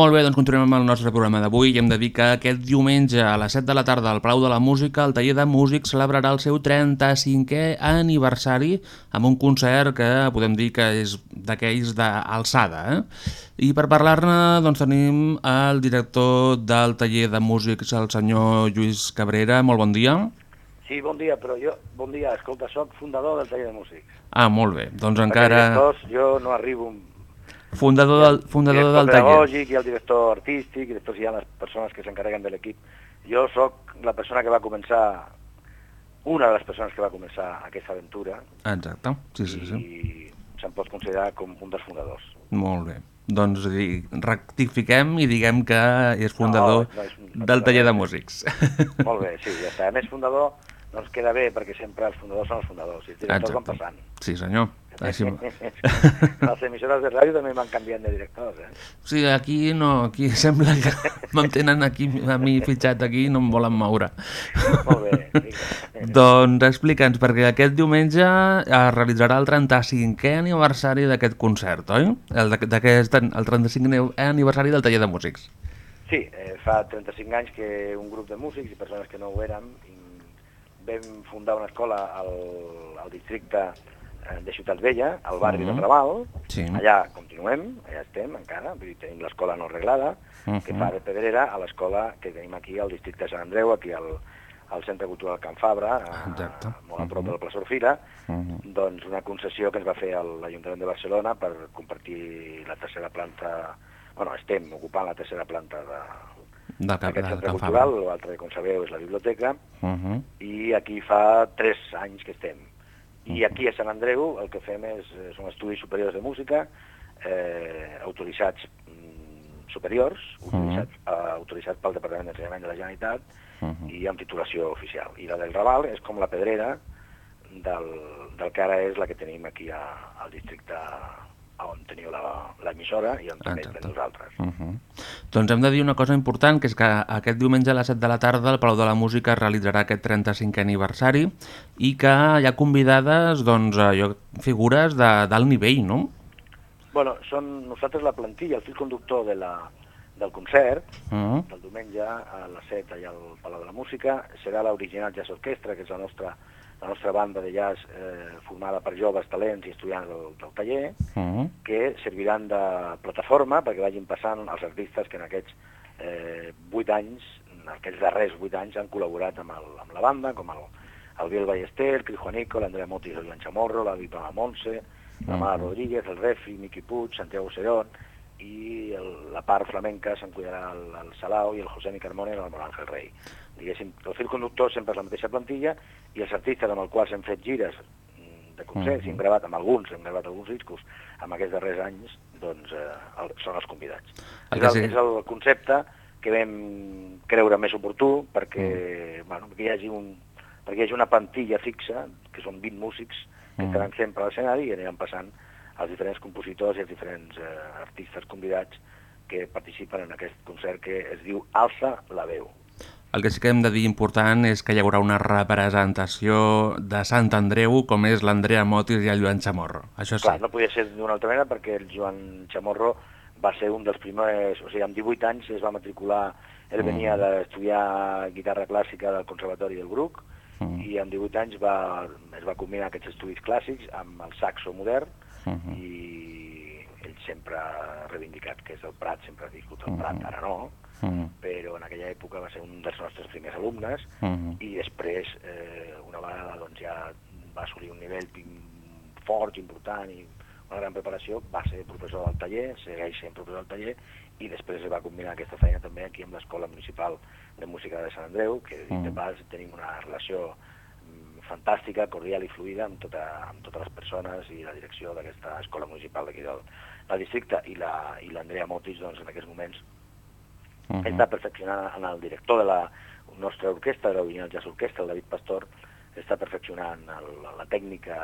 Molt bé, doncs continuem amb el nostre programa d'avui i hem de dir que aquest diumenge a les 7 de la tarda al Palau de la Música el taller de músics celebrarà el seu 35è aniversari amb un concert que podem dir que és d'aquells d'alçada. Eh? I per parlar-ne doncs, tenim el director del taller de músics, el senyor Lluís Cabrera. Molt bon dia. Sí, bon dia, però jo, bon dia, escolta, soc fundador del taller de músics. Ah, molt bé, doncs Perquè encara... directors, jo no arribo... Fundador del, fundador director del taller. pedagògic, hi ha el director artístic, i després hi ha les persones que s'encarreguen de l'equip. Jo sóc la persona que va començar, una de les persones que va començar aquesta aventura, Exacte, sí, sí, sí. i se'n pot considerar com un dels fundadors. Molt bé. Doncs rectifiquem i diguem que és fundador No, no és un- del taller de músics. Molt bé, sí, ja està. A més, fundador, doncs queda bé, perquè sempre els fundadors són els fundadors, i els directors van Exacte. passant. Sí, senyor. Així... Les emissores de ràdio també van canviant de directors, eh? Sí, aquí no, aquí sembla que me'n tenen aquí, a mi fitxat aquí i no em volen moure. Molt bé, doncs explica'ns, perquè aquest diumenge es realitzarà el 35è aniversari d'aquest concert, oi? El, d'aquest- el 35è aniversari del taller de músics. Sí, eh, fa 35 anys que un grup de músics i persones que no ho érem vam fundar una escola al, al districte de Ciutat Vella, al barri Mhm. del Raval. Sí. Allà continuem, allà estem encara, vull dir, tenim l'escola no arreglada, que Mhm. fa de pedrera a l'escola que tenim aquí al districte de Sant Andreu, aquí al, al Centre Cultural Can Fabra, a, Exacte. molt a prop de la plaça Orfila, Mhm. doncs una concessió que ens va fer l'Ajuntament de Barcelona per compartir la tercera planta, bueno, estem ocupant la tercera planta de, Del cap de centre Can cultural, l'altre, com sabeu, és la biblioteca, Uh -huh. i aquí fa tres anys que estem. I aquí a Sant Andreu el que fem és, eh, són estudis superiors de música, eh, autoritzats mm, superiors, autoritzats, eh, autoritzats pel Departament d'Ensenyament de la Generalitat, Mhm. i amb titulació oficial. I la del Raval és com la pedrera del, del que ara és la que tenim aquí a, al districte on teniu la- l'emissora i on també Exacte. estem nosaltres. Uh -huh. Doncs hem de dir una cosa important, que és que aquest diumenge a les 7 de la tarda el Palau de la Música realitzarà aquest 35è aniversari i que hi ha convidades doncs, allò, figures de- d'alt nivell, no? Bueno, són nosaltres la plantilla, el fil conductor de la, del concert, Uh -huh. del diumenge a les 7 allà al Palau de la Música, serà l'Original Jazz Orquestra, que és la nostra, la nostra banda de jazz eh, formada per joves talents i estudiants del, del taller, Uh -huh. que serviran de plataforma perquè vagin passant els artistes que en aquests eh, 8 anys, en aquests darrers 8 anys, han col·laborat amb, el, amb la banda, com el, el Biel Ballester, el Cris Juanico, l'Andrea Motis, el Joan Chamorro, la Vipa Montse, la Mara Mhm. Rodríguez, el Refi, Miqui Puig, Santiago Serón, i el, la part flamenca se'n cuidarà el, el Salau i el José Mi Carmona i el Ramon Ángel Rey. Diguéssim, el fil conductor sempre és la mateixa plantilla i els artistes amb els quals hem fet gires mm, de concerts, i hem gravat amb alguns, hem gravat alguns discos amb aquests darrers anys, doncs eh, el, són els convidats. El És el, sí- és el concepte que vam creure més oportú perquè, bueno, perquè, hi hagi un, perquè hi hagi una plantilla fixa, que són 20 músics, que Mm. estaran sempre a l'escenari i aniran passant els diferents compositors i els diferents eh, artistes convidats que participen en aquest concert que es diu Alça la veu. El que sí que hem de dir important és que hi haurà una representació de Sant Andreu, com és l'Andrea Motis i el Joan Chamorro. Això sí. Clar, no podia ser d'una altra manera perquè el Joan Chamorro va ser un dels primers, o sigui, amb 18 anys es va matricular, ell Mm. venia d'estudiar guitarra clàssica del Conservatori del Bruc, Mm. i amb 18 anys va, es va combinar aquests estudis clàssics amb el saxo modern Mhm. i ell sempre ha reivindicat que és el Prat, sempre ha discut el. Prat, ara no, Mhm. però en aquella època va ser un dels nostres primers alumnes Mhm. i després, eh, una vegada doncs, ja va assolir un nivell fort, important i una gran preparació, va ser professor del taller, segueix sent professor del taller i després es va combinar aquesta feina també aquí amb l'Escola Municipal de Música de Sant Andreu, que dit de Mm. pas tenim una relació mm, fantàstica, cordial i fluida amb, tota, amb totes les persones i la direcció d'aquesta escola municipal d'aquí del, del districte. I la- i l'Andrea Motis doncs, en aquests moments Mhm. està perfeccionant en el director de la nostra orquestra, de l'Original Jazz Orquestra, el David Pastor, està perfeccionant el, la tècnica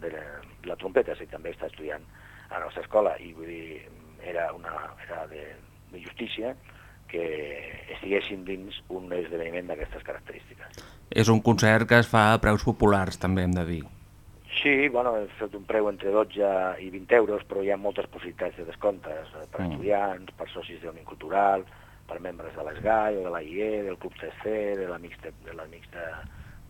de la, de la trompeta, i també està estudiant a la nostra escola, i vull dir, era, una, era de, de justícia que estiguessin dins un esdeveniment d'aquestes característiques. És un concert que es fa a preus populars, també hem de dir. Sí, bueno, he fet un preu entre 12 i 20 euros, però hi ha moltes possibilitats de descomptes eh, per Mm. estudiants, per socis d'Òmnium Cultural, per membres de l'ESGAI o de l'AIE, del Club 3C, de l'Amics de, de, l'amics de,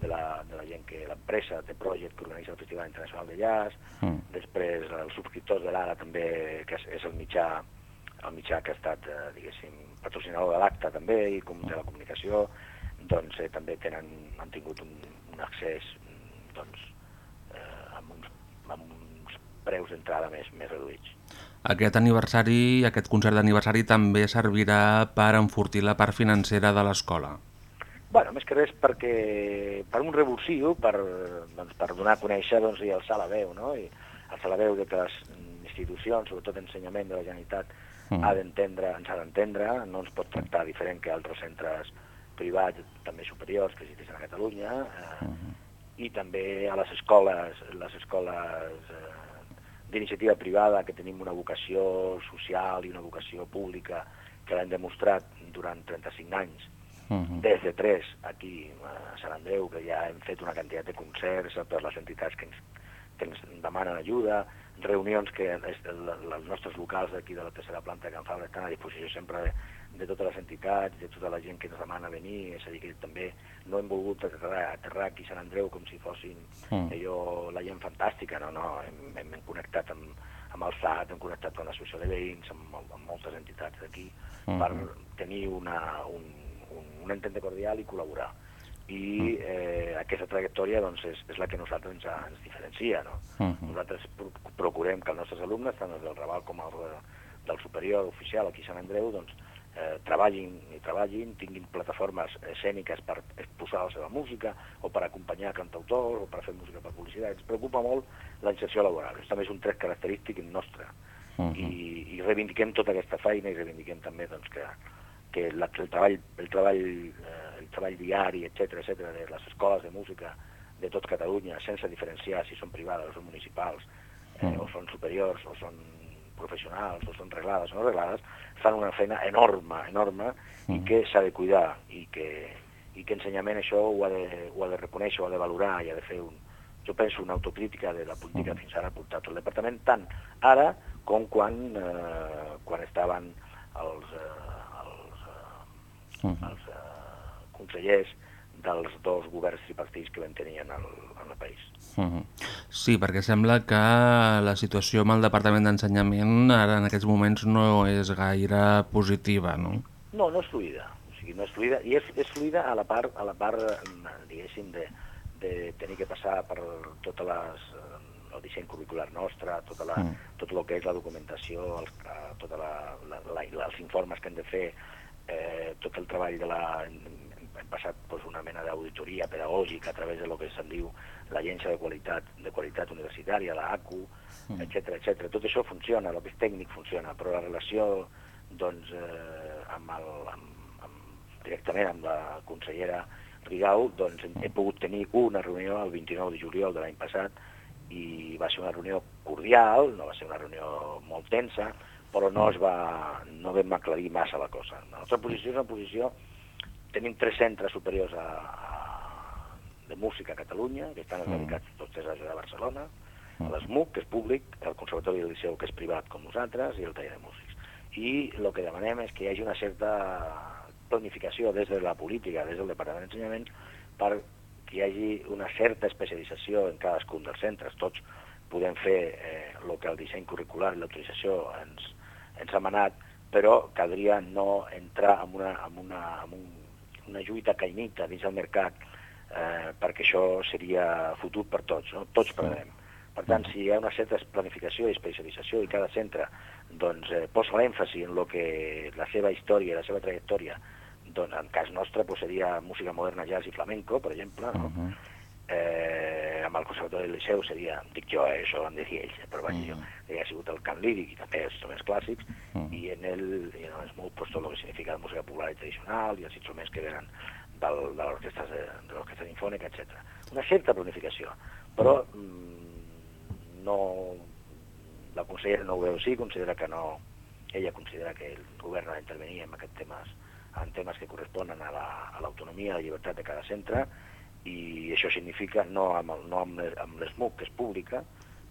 de, la, de la gent que l'empresa té Project que organitza el Festival Internacional de Jazz, Mm. després els subscriptors de l'ARA també, que és, és el mitjà el mitjà que ha estat, eh, diguéssim, patrocinador de l'acte també i com de la comunicació, doncs eh, també tenen, han tingut un, un accés doncs, eh, amb, uns, amb uns preus d'entrada més, més reduïts. Aquest aniversari, aquest concert d'aniversari també servirà per enfortir la part financera de l'escola. Bueno, més que res perquè per un revulsiu, per, doncs, per donar a conèixer doncs, i alçar la veu, no? I alçar la veu de que les institucions, sobretot ensenyament de la Generalitat, Mm. ha d'entendre, ens ha d'entendre, no ens pot tractar diferent que altres centres privats, també superiors, que existeixen a Catalunya, eh, i també a les escoles, les escoles eh, d'iniciativa privada, que tenim una vocació social i una vocació pública que l'hem demostrat durant 35 anys, Mhm. des de tres aquí a Sant Andreu, que ja hem fet una quantitat de concerts totes les entitats que ens, que ens demanen ajuda, reunions que els, nostres locals d'aquí de la tercera planta de Can Fabra estan a disposició sempre de, de totes les entitats, de tota la gent que ens demana venir, és a dir, que també no hem volgut aterrar, aterrar aquí a Sant Andreu com si fossin Mm. allò, la gent fantàstica, no, no, hem, hem, connectat amb, amb el SAT, hem connectat amb l'associació de veïns, amb, amb moltes entitats d'aquí, Mhm. per tenir una, un, un, un entente cordial i col·laborar. I eh, aquesta trajectòria doncs, és, és la que nosaltres ens, ens diferencia. No? Mhm. Nosaltres pro procurem que els nostres alumnes, tant els del Raval com els de, del superior oficial aquí a Sant Andreu, doncs, eh, treballin i treballin, tinguin plataformes escèniques per exposar la seva música o per acompanyar cantautors o per fer música per publicitat. Ens preocupa molt la inserció laboral. Això també és un tret característic nostre. Mhm. I, i reivindiquem tota aquesta feina i reivindiquem també doncs, que, que la, el treball, el treball, eh, treball diari, etc etc de les escoles de música de tot Catalunya, sense diferenciar si són privades o són municipals, eh, o són superiors, o són professionals, o són reglades o no reglades, fan una feina enorme, enorme, i que s'ha de cuidar, i que, i que ensenyament això ho ha, de, ho ha de reconèixer, ho ha de valorar, i ha de fer un, jo penso, una autocrítica de la política fins ara ha portat el departament, tant ara com quan, eh, quan estaven els, eh, els, eh, els eh, consellers dels dos governs tripartits que vam tenir en el, en el país. Mhm. Sí, perquè sembla que la situació amb el Departament d'Ensenyament ara en aquests moments no és gaire positiva, no? No, no és fluida. O sigui, no és fluida. I és, és fluida a la part, a la part eh, diguéssim, de, de tenir que passar per totes les, eh, el disseny curricular nostre, tota la, Mm. tot el que és la documentació, els, eh, tota la, la, la, els informes que hem de fer, eh, tot el treball de la... Passat doncs, una mena d'auditoria pedagògica a través de lo que se'n diu l'Agència de Qualitat de Qualitat Universitària, la ACU, Mm. etc etc. Tot això funciona, el que és tècnic funciona, però la relació doncs, eh, amb el, amb, amb, directament amb la consellera Rigau doncs, he pogut tenir una reunió el 29 de juliol de l'any passat i va ser una reunió cordial, no va ser una reunió molt tensa, però no es va, no vam aclarir massa la cosa. La nostra posició és una posició... Tenim tres centres superiors a, a, de música a Catalunya, que estan Mm. dedicats tots tres a la ciutat de Barcelona, a l'ESMUC, que és públic, el Conservatori del Liceu, que és privat com nosaltres, i el taller de músics. I el que demanem és que hi hagi una certa planificació des de la política, des del Departament d'Ensenyament, per que hi hagi una certa especialització en cadascun dels centres. Tots podem fer eh, el que el disseny curricular i l'autorització ens, ens ha manat, però caldria no entrar en una, en una, en un, una lluita caïnita dins del mercat eh, perquè això seria futur per tots, no? tots perdrem. Per tant, si hi ha una certa planificació i especialització i cada centre doncs, eh, posa l'èmfasi en lo que la seva història i la seva trajectòria, doncs, en cas nostre pues, seria música moderna, jazz i flamenco, per exemple, no? eh, el Conservatori del Liceu seria, dic jo, eh, això de dir ells, però vaja, jo, que ha sigut el cant líric i també els instruments clàssics, i en el, i en el molt pues, tot el que significa la música popular i tradicional i els instruments que venen del, de l'orquestra de, de l'orquestra sinfònica, etc. Una certa planificació, però mm, no, la consellera no ho veu així, considera que no, ella considera que el govern ha d'intervenir en aquests temes en temes que corresponen a la- a l'autonomia, la, a la llibertat de cada centre, i això significa no amb, el, no amb, le- amb l'ESMUC, que és pública,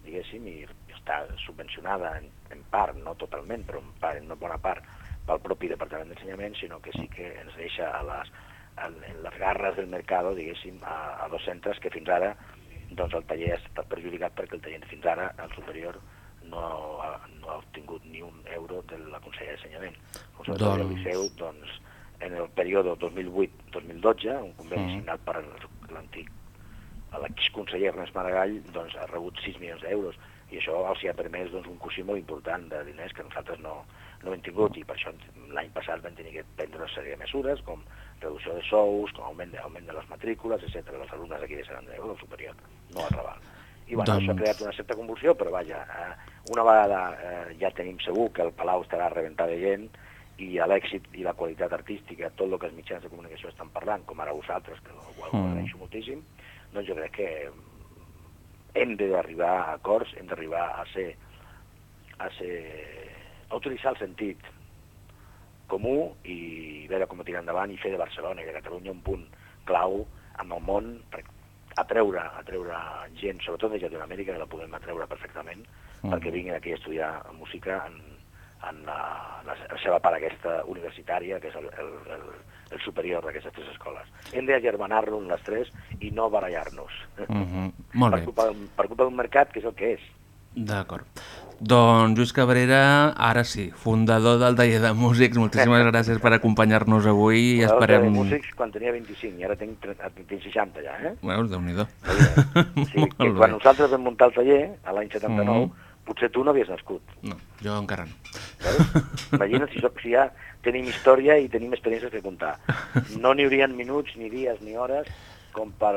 diguéssim, i està subvencionada en, en part, no totalment, però en, part, en una bona part pel propi Departament d'Ensenyament, sinó que sí que ens deixa a les, en, en les garres del mercat, diguéssim, a, a dos centres que fins ara doncs el taller ha estat perjudicat perquè el taller fins ara, el superior, no ha, no ha obtingut ni un euro de la Consella d'Ensenyament. El del Doncs- Liceu, doncs, en el període 2008-2012, un conveni Mhm. signat per l'antic l'exconseller Ernest Maragall doncs, ha rebut 6 milions d'euros i això els hi ha permès doncs, un coixí molt important de diners que nosaltres no, no hem tingut i per això l'any passat vam tenir que prendre una sèrie de mesures com reducció de sous, com augment de, augment de les matrícules, etc. dels alumnes aquí de Sant Andreu, del superior, no al Raval. I bueno, Doncs- això ha creat una certa convulsió, però vaja, eh, una vegada eh, ja tenim segur que el Palau estarà rebentat de gent i a l'èxit i la qualitat artística, tot el que els mitjans de comunicació estan parlant, com ara vosaltres, que ho, ho Mm. agraeixo moltíssim, doncs jo crec que hem d'arribar a acords, hem d'arribar a ser, a ser, a utilitzar el sentit comú i veure com tirar endavant i fer de Barcelona i de Catalunya un punt clau amb el món per atreure, atreure gent, sobretot de Llatinoamèrica, que la podem atreure perfectament, Mm. perquè vinguin aquí a estudiar música en, en la, la, la seva part aquesta universitària, que és el, el, el, el superior d'aquestes tres escoles. Hem d'agermanar-nos les tres i no barallar-nos. Mhm. Molt per, bé. culpa, per culpa d'un mercat que és el que és. D'acord. Doncs Lluís Cabrera, ara sí, fundador del taller de músics, moltíssimes gràcies per acompanyar-nos avui i Fundador esperem... de músics quan tenia 25 i ara tinc, 30, tinc 60 ja, eh? Veus, Déu-n'hi-do. Sí, quan nosaltres vam muntar el taller, a l'any 79, Mhm. Potser tu no havies nascut. No, jo encara no. Imagina't si, soc- si ja tenim història i tenim experiències que contar. No n'hi haurien minuts, ni dies, ni hores com per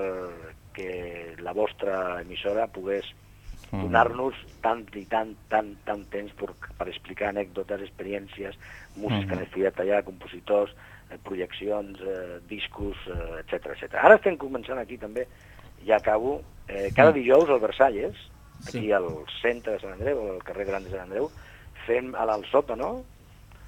que la vostra emissora pogués Mm. donar-nos tant i tant, tant, tant temps per, per explicar anècdotes, experiències, músics que han Mhm. estudiat allà, compositors, eh, projeccions, eh, discos, eh, etc etc. Ara estem començant aquí també, ja acabo, eh, cada Mm. dijous al Versalles, aquí Sí. al centre de Sant Andreu, al carrer Gran de Sant Andreu, fem a l'Alt Sòtano,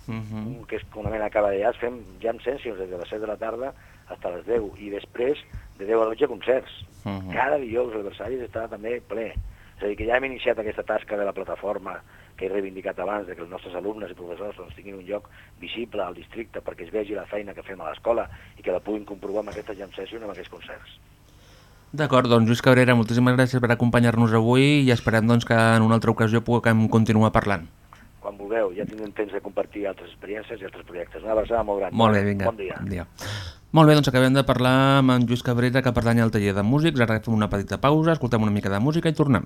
Mhm. que és una mena acaba de jazz, fem jam sessions des de les 7 de la tarda fins a les 10 i després de 10 a 12 concerts. Mhm. Cada dijous Versalles està també ple. És a dir, que ja hem iniciat aquesta tasca de la plataforma que he reivindicat abans, de que els nostres alumnes i professors doncs, tinguin un lloc visible al districte perquè es vegi la feina que fem a l'escola i que la puguin comprovar amb aquestes jam sessions, amb aquests concerts. D'acord, doncs Lluís Cabrera, moltíssimes gràcies per acompanyar-nos avui i esperem doncs, que en una altra ocasió puguem continuar parlant. Quan vulgueu, ja tindrem temps de compartir altres experiències i altres projectes. Una abraçada molt gran. Molt bé, vinga. Bon dia. Bon dia. Molt bé, doncs acabem de parlar amb en Lluís Cabrera, que pertany al taller de músics. Ara fem una petita pausa, escoltem una mica de música i tornem.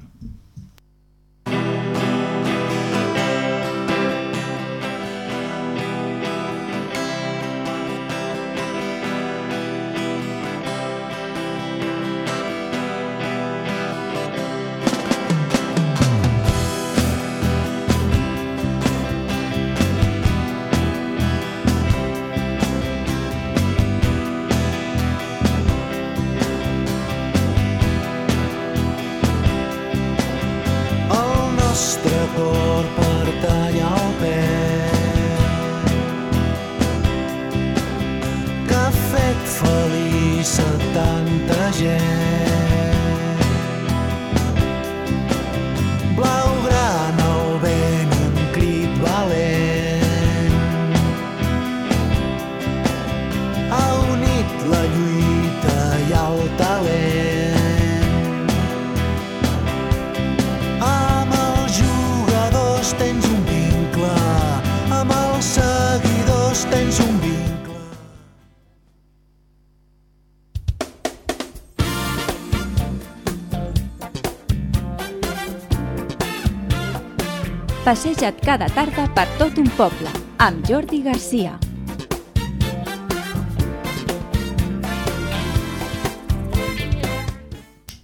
Passeja't cada tarda per tot un poble, amb Jordi Garcia.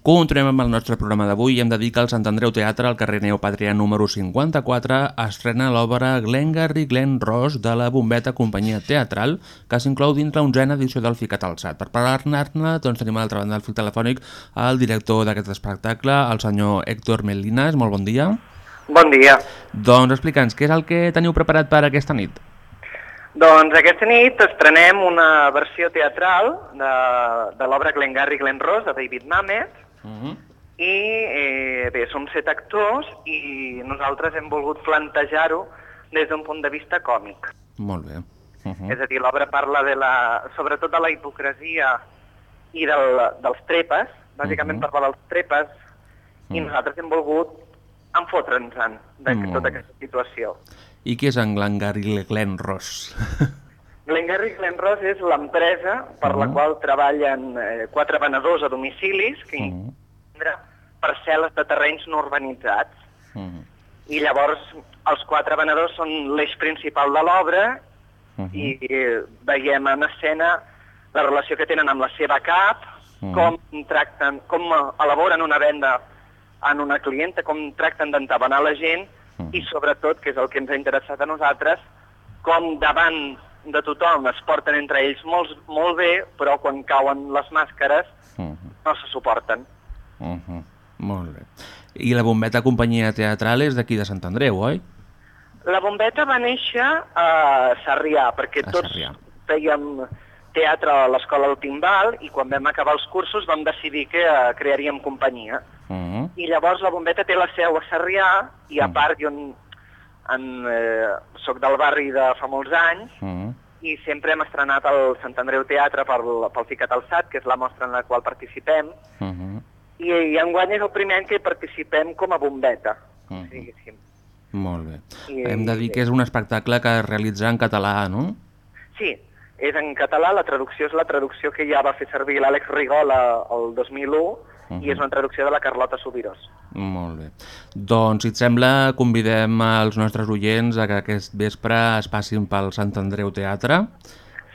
Continuem amb el nostre programa d'avui i hem de dir que el Sant Andreu Teatre, al carrer Neopatria número 54, estrena l'obra Glengarry Glen Ross de la Bombeta Companyia Teatral, que s'inclou dins l'onzena edició del Ficat Alçat. Per parlar-ne, doncs, tenim a l'altra banda del fil telefònic el director d'aquest espectacle, el senyor Héctor Melinas. Molt bon dia. Bon dia. Doncs explica'ns, què és el que teniu preparat per aquesta nit? Doncs aquesta nit estrenem una versió teatral de, de l'obra Glengarry Glen Ross de David Mamet Uh -huh. i eh, bé, som set actors i nosaltres hem volgut plantejar-ho des d'un punt de vista còmic. Molt bé. Uh -huh. És a dir, l'obra parla de la, sobretot de la hipocresia i del, dels trepes, bàsicament uh -huh. parla dels trepes, i nosaltres hem volgut enfotre'ns-en de Molt tota aquesta situació. I qui és en Glengarry Glen Ross? Glengarry Glen Ross és l'empresa per la Mhm. qual treballen eh, quatre venedors a domicilis que Mhm. tindrà parcel·les de terrenys no urbanitzats. Mhm. I llavors els quatre venedors són l'eix principal de l'obra Mhm. i eh, veiem en escena la relació que tenen amb la seva cap, Mhm. com tracten, com elaboren una venda en una clienta, com tracten d'entabanar la gent i sobretot, que és el que ens ha interessat a nosaltres, com davant de tothom es porten entre ells molt, molt bé, però quan cauen les màscares Mhm. no se suporten. Uh -huh. Molt bé. I la Bombeta Companyia Teatral és d'aquí de Sant Andreu, oi? La bombeta va néixer a Sarrià, perquè A tots Sarrià. fèiem teatre a l'escola del Timbal i quan vam acabar els cursos vam decidir que eh, crearíem companyia. Uh -huh. I llavors la bombeta té la seu a Sarrià i a part jo en, en, eh, soc del barri de fa molts anys Uh -huh. i sempre hem estrenat el Sant Andreu Teatre pel, pel Ficat Alçat, que és la mostra en la qual participem, Uh -huh. i, i enguany és el primer any que participem com a bombeta. Uh -huh. diguéssim. Molt bé. I- Hem de dir que és un espectacle que es realitza en català, no? Sí, és en català, la traducció és la traducció que ja va fer servir l'Àlex Rigola el 2001 i és una traducció de la Carlota Subirós. Molt bé. Doncs, si et sembla, convidem els nostres oients a que aquest vespre es passin pel Sant Andreu Teatre.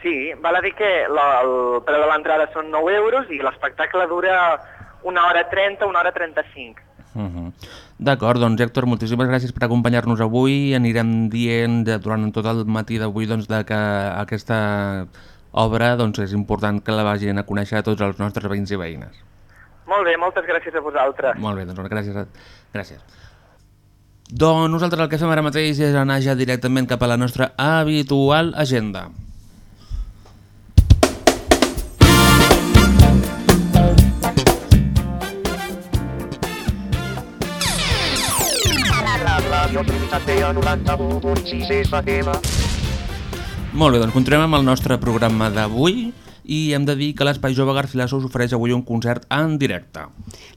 Sí, val a dir que la, el preu de l'entrada són 9 euros i l'espectacle dura una hora 30, una hora 35. Uh -huh. D'acord, doncs Héctor, moltíssimes gràcies per acompanyar-nos avui. Anirem dient de, durant tot el matí d'avui doncs, de que aquesta obra doncs, és important que la vagin a conèixer a tots els nostres veïns i veïnes. Molt bé, moltes gràcies a vosaltres. Molt bé, doncs gràcies. A... gràcies. Doncs nosaltres el que fem ara mateix és anar ja directament cap a la nostra habitual agenda. Radio Trinitat Vella 91.6 FM. Molt bé, doncs continuem amb el nostre programa d'avui i hem de dir que l'Espai Jove Garcilaso us ofereix avui un concert en directe.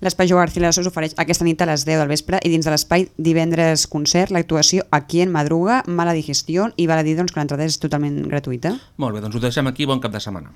L'Espai Jove Garcilaso us ofereix aquesta nit a les 10 del vespre i dins de l'espai divendres concert l'actuació Aquí en Madruga, Mala Digestió i val a dir doncs, que l'entrada és totalment gratuïta. Molt bé, doncs ho deixem aquí, bon cap de setmana.